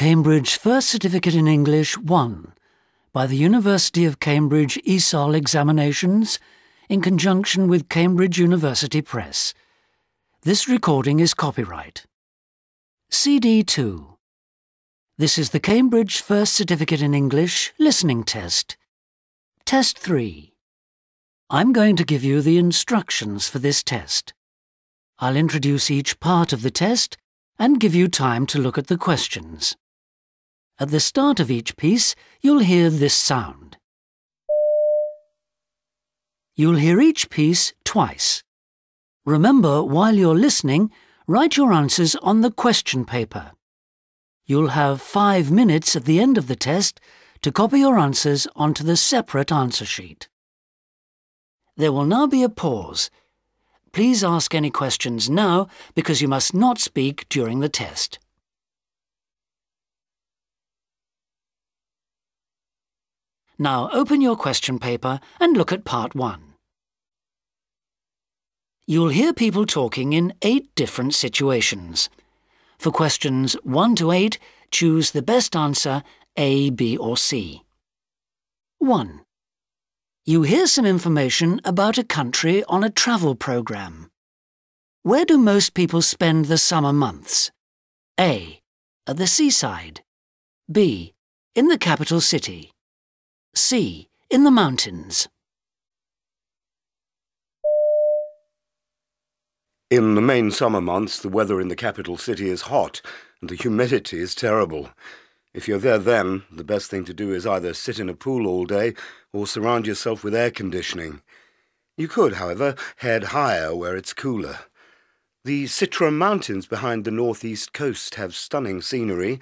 Cambridge First Certificate in English 1 by the University of Cambridge ESOL Examinations in conjunction with Cambridge University Press. This recording is copyright. CD 2 This is the Cambridge First Certificate in English listening test. Test 3 I'm going to give you the instructions for this test. I'll introduce each part of the test and give you time to look at the questions. At the start of each piece, you'll hear this sound. You'll hear each piece twice. Remember, while you're listening, write your answers on the question paper. You'll have five minutes at the end of the test to copy your answers onto the separate answer sheet. There will now be a pause Please ask any questions now because you must not speak during the test. Now open your question paper and look at part 1. You'll hear people talking in eight different situations. For questions 1 to 8, choose the best answer A, B or C. 1. You hear some information about a country on a travel program. Where do most people spend the summer months? A. At the seaside. B. In the capital city. C. In the mountains. In the main summer months, the weather in the capital city is hot and the humidity is terrible. If you're there then, the best thing to do is either sit in a pool all day or surround yourself with air conditioning. You could, however, head higher where it's cooler. The Citra Mountains behind the northeast coast have stunning scenery,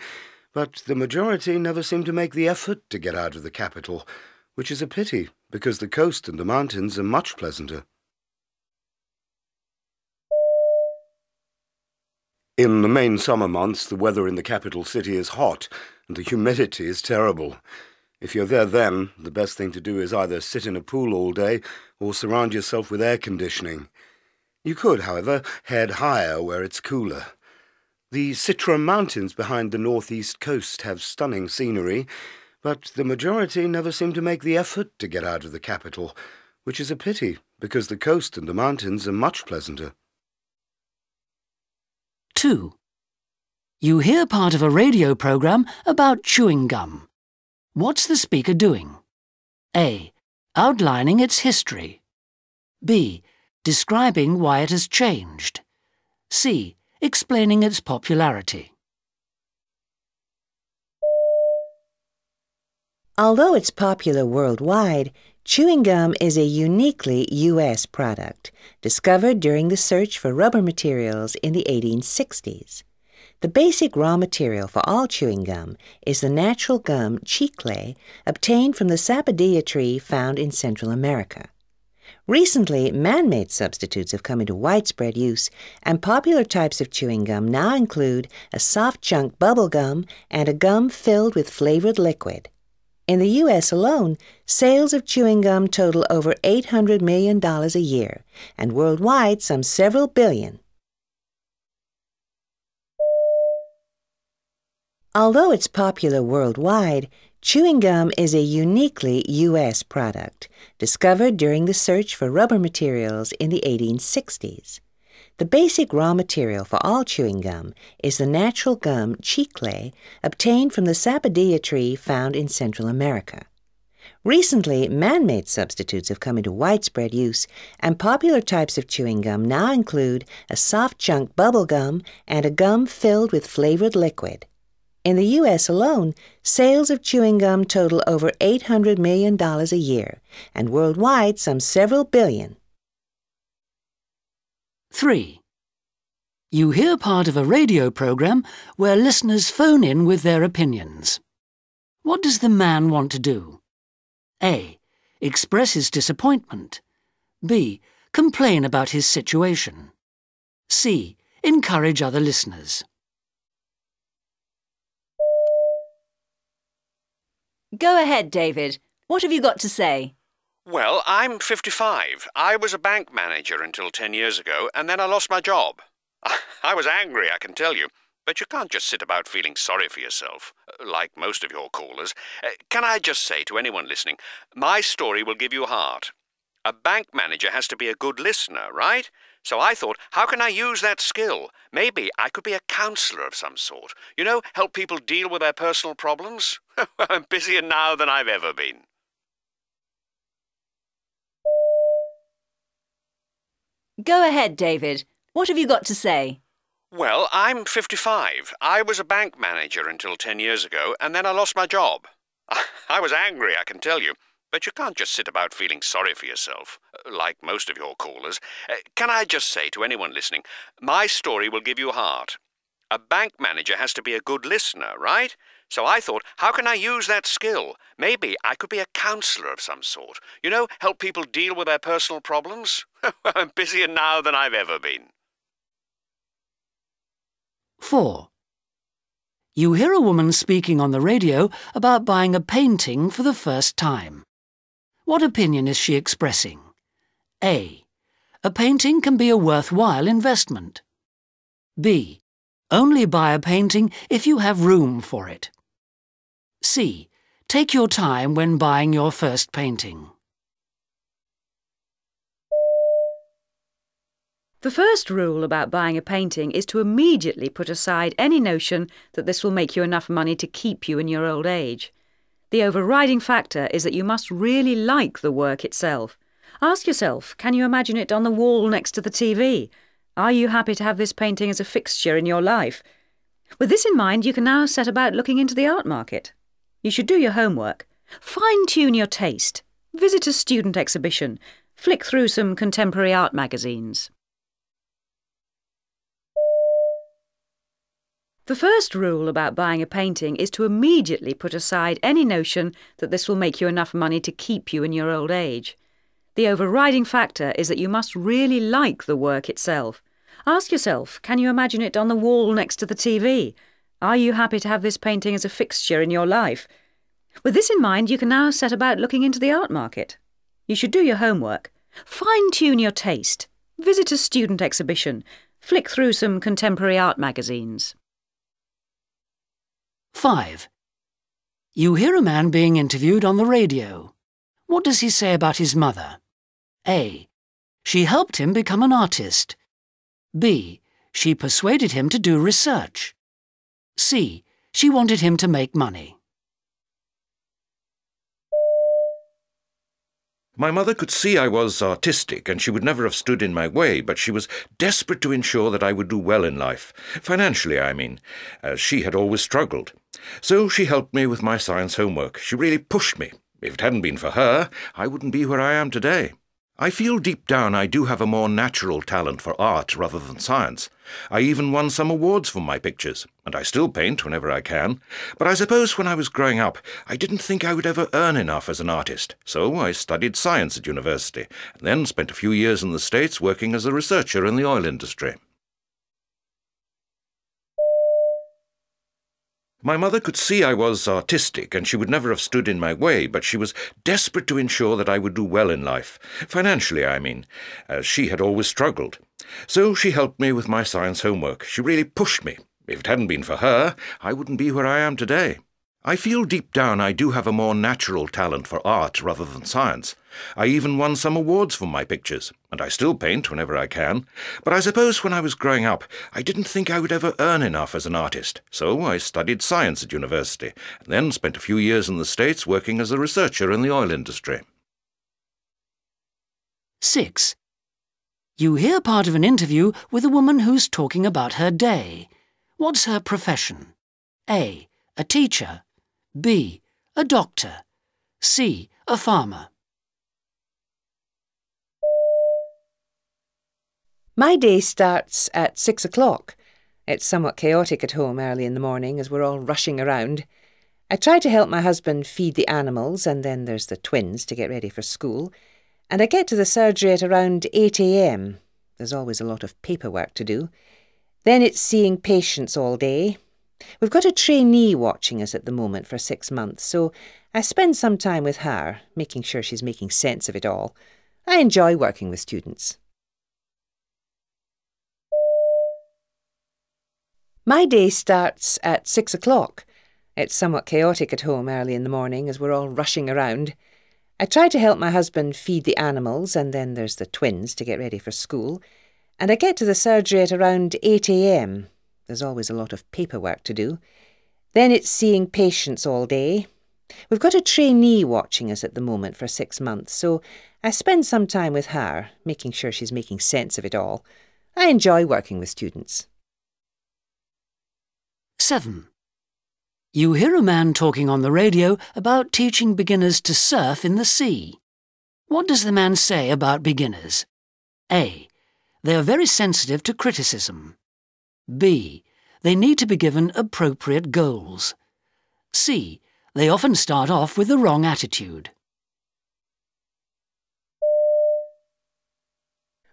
but the majority never seem to make the effort to get out of the capital, which is a pity, because the coast and the mountains are much pleasanter. In the main summer months, the weather in the capital city is hot, and the humidity is terrible. If you're there then, the best thing to do is either sit in a pool all day or surround yourself with air conditioning. You could, however, head higher where it's cooler. The Citra Mountains behind the northeast coast have stunning scenery, but the majority never seem to make the effort to get out of the capital, which is a pity, because the coast and the mountains are much pleasanter. 2. You hear part of a radio program about chewing gum. What's the speaker doing? A. Outlining its history. B. Describing why it has changed. C. Explaining its popularity. Although it's popular worldwide, chewing gum is a uniquely U.S. product, discovered during the search for rubber materials in the 1860s. The basic raw material for all chewing gum is the natural gum chicle obtained from the sapodilla tree found in Central America. Recently, man made substitutes have come into widespread use, and popular types of chewing gum now include a soft chunk bubble gum and a gum filled with flavored liquid. In the U.S. alone, sales of chewing gum total over $800 million a year, and worldwide, some several billion. Although it's popular worldwide, chewing gum is a uniquely U.S. product, discovered during the search for rubber materials in the 1860s. The basic raw material for all chewing gum is the natural gum chicle obtained from the sapodilla tree found in Central America. Recently, man made substitutes have come into widespread use, and popular types of chewing gum now include a soft chunk bubble gum and a gum filled with flavored liquid. In the U.S. alone, sales of chewing gum total over $800 million a year, and worldwide, some several billion. 3. You hear part of a radio program where listeners phone in with their opinions. What does the man want to do? A. Express his disappointment. B. Complain about his situation. C. Encourage other listeners. Go ahead, David. What have you got to say? Well, I'm 55. I was a bank manager until 10 years ago, and then I lost my job. I was angry, I can tell you, But you can't just sit about feeling sorry for yourself, uh, like most of your callers. Uh, can I just say to anyone listening, my story will give you heart. A bank manager has to be a good listener, right? So I thought, how can I use that skill? Maybe I could be a counsellor of some sort. You know, help people deal with their personal problems? I'm busier now than I've ever been. Go ahead, David. What have you got to say? Well, I'm 55. I was a bank manager until 10 years ago, and then I lost my job. I was angry, I can tell you. But you can't just sit about feeling sorry for yourself, uh, like most of your callers. Uh, can I just say to anyone listening, my story will give you heart. A bank manager has to be a good listener, right? So I thought, how can I use that skill? Maybe I could be a counsellor of some sort. You know, help people deal with their personal problems? I'm busier now than I've ever been. 4. You hear a woman speaking on the radio about buying a painting for the first time. What opinion is she expressing? A. A painting can be a worthwhile investment. B. Only buy a painting if you have room for it. C. Take your time when buying your first painting. The first rule about buying a painting is to immediately put aside any notion that this will make you enough money to keep you in your old age. The overriding factor is that you must really like the work itself. Ask yourself can you imagine it on the wall next to the TV? Are you happy to have this painting as a fixture in your life? With this in mind, you can now set about looking into the art market. You should do your homework. Fine tune your taste. Visit a student exhibition. Flick through some contemporary art magazines. The first rule about buying a painting is to immediately put aside any notion that this will make you enough money to keep you in your old age. The overriding factor is that you must really like the work itself. Ask yourself can you imagine it on the wall next to the TV? Are you happy to have this painting as a fixture in your life? With this in mind, you can now set about looking into the art market. You should do your homework. Fine tune your taste. Visit a student exhibition. Flick through some contemporary art magazines. 5. You hear a man being interviewed on the radio. What does he say about his mother? A. She helped him become an artist. B. She persuaded him to do research. C. She wanted him to make money. My mother could see I was artistic, and she would never have stood in my way, but she was desperate to ensure that I would do well in life, financially, I mean, as she had always struggled. So she helped me with my science homework. She really pushed me. If it hadn't been for her, I wouldn't be where I am today. I feel deep down I do have a more natural talent for art rather than science. I even won some awards for my pictures, and I still paint whenever I can. But I suppose when I was growing up, I didn't think I would ever earn enough as an artist, so I studied science at university, and then spent a few years in the States working as a researcher in the oil industry. My mother could see I was artistic, and she would never have stood in my way, but she was desperate to ensure that I would do well in life, financially, I mean, as she had always struggled. So she helped me with my science homework. She really pushed me. If it hadn't been for her, I wouldn't be where I am today. I feel deep down I do have a more natural talent for art rather than science. I even won some awards for my pictures, and I still paint whenever I can. But I suppose when I was growing up, I didn't think I would ever earn enough as an artist, so I studied science at university, and then spent a few years in the States working as a researcher in the oil industry. 6. You hear part of an interview with a woman who's talking about her day. What's her profession? A. A teacher. B. A doctor. C. A farmer. My day starts at six o'clock. It's somewhat chaotic at home early in the morning as we're all rushing around. I try to help my husband feed the animals, and then there's the twins to get ready for school. And I get to the surgery at around 8 a.m. There's always a lot of paperwork to do. Then it's seeing patients all day. We've got a trainee watching us at the moment for six months, so I spend some time with her, making sure she's making sense of it all. I enjoy working with students. My day starts at six o'clock. It's somewhat chaotic at home early in the morning as we're all rushing around. I try to help my husband feed the animals, and then there's the twins to get ready for school. And I get to the surgery at around 8 a.m. There's always a lot of paperwork to do. Then it's seeing patients all day. We've got a trainee watching us at the moment for six months, so I spend some time with her, making sure she's making sense of it all. I enjoy working with students. 7. You hear a man talking on the radio about teaching beginners to surf in the sea. What does the man say about beginners? A. They are very sensitive to criticism. B. They need to be given appropriate goals. C. They often start off with the wrong attitude.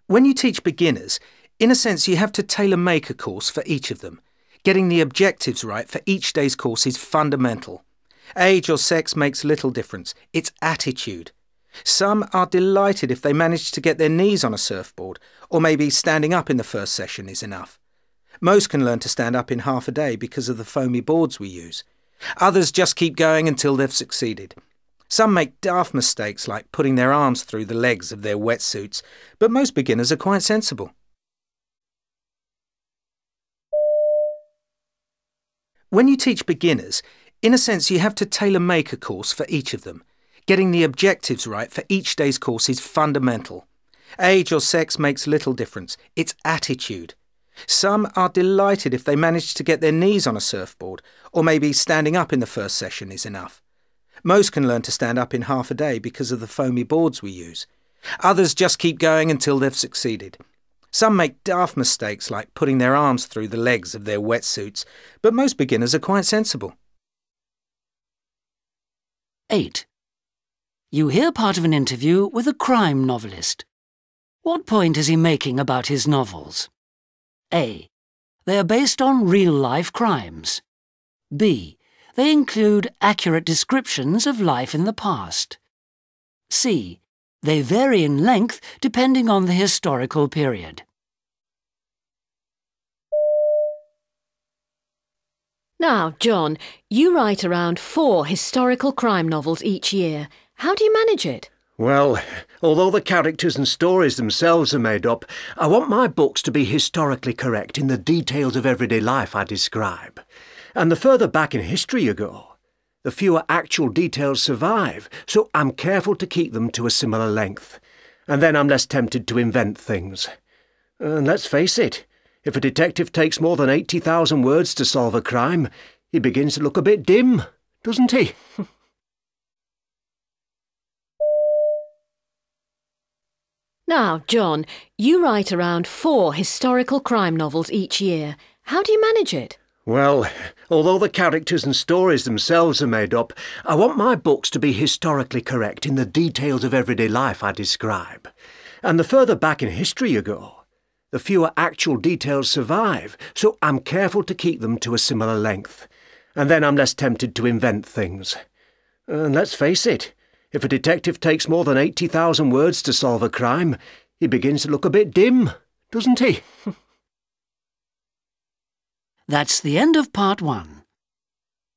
When you teach beginners, in a sense you have to tailor make a course for each of them. Getting the objectives right for each day's course is fundamental. Age or sex makes little difference, it's attitude. Some are delighted if they manage to get their knees on a surfboard, or maybe standing up in the first session is enough. Most can learn to stand up in half a day because of the foamy boards we use. Others just keep going until they've succeeded. Some make daft mistakes like putting their arms through the legs of their wetsuits, but most beginners are quite sensible. When you teach beginners, in a sense you have to tailor make a course for each of them. Getting the objectives right for each day's course is fundamental. Age or sex makes little difference, it's attitude. Some are delighted if they manage to get their knees on a surfboard, or maybe standing up in the first session is enough. Most can learn to stand up in half a day because of the foamy boards we use. Others just keep going until they've succeeded. Some make daft mistakes like putting their arms through the legs of their wetsuits, but most beginners are quite sensible. 8. You hear part of an interview with a crime novelist. What point is he making about his novels? A. They are based on real-life crimes. B. They include accurate descriptions of life in the past. C. They vary in length depending on the historical period. Now, John, you write around four historical crime novels each year. How do you manage it? Well, although the characters and stories themselves are made up, I want my books to be historically correct in the details of everyday life I describe. And the further back in history you go, the fewer actual details survive, so I'm careful to keep them to a similar length. And then I'm less tempted to invent things. And let's face it, if a detective takes more than 80,000 words to solve a crime, he begins to look a bit dim, doesn't he? Now, John, you write around four historical crime novels each year. How do you manage it? Well, although the characters and stories themselves are made up, I want my books to be historically correct in the details of everyday life I describe. And the further back in history you go, the fewer actual details survive, so I'm careful to keep them to a similar length. And then I'm less tempted to invent things. And let's face it, if a detective takes more than 80,000 words to solve a crime, he begins to look a bit dim, doesn't he? That's the end of part one.